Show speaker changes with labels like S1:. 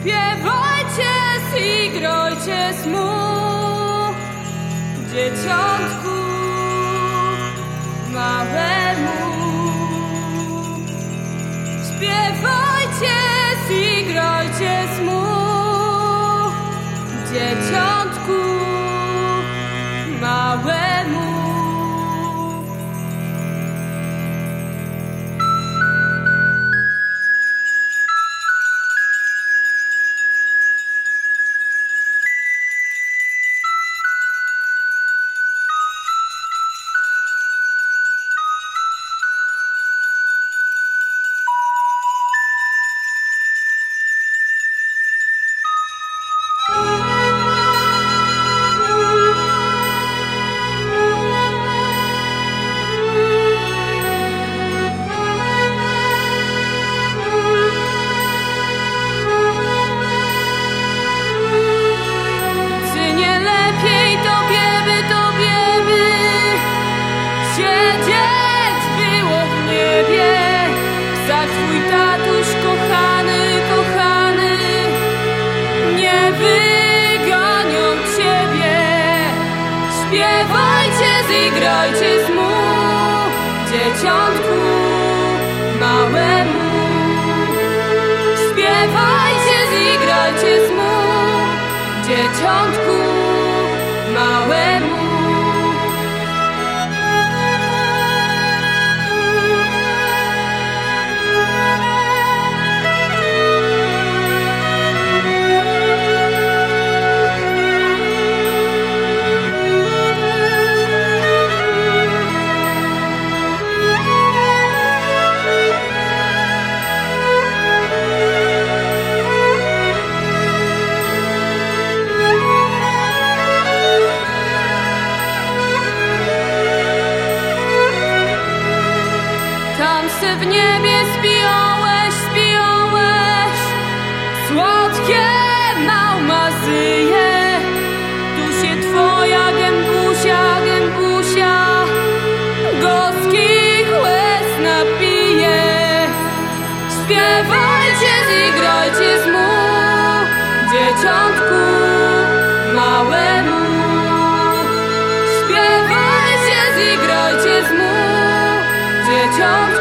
S1: Śpiewajcie, zigrajcie mu, dzieciątku małemu. Śpiewajcie, zigrajcie mu, dzieciątku dzieciątku małemu. Śpiewajcie, zigrajcie z mu, dzieciątku małemu. W niebie spiąłeś, spiąłeś. Słodkie małmazyje Tu się twoja gębusia, gębusia Gorzkich łez napije. Śpiewajcie, zigrajcie z mu Dzieciątku małemu. Śpiewajcie, zigrajcie z mu Dzieciątku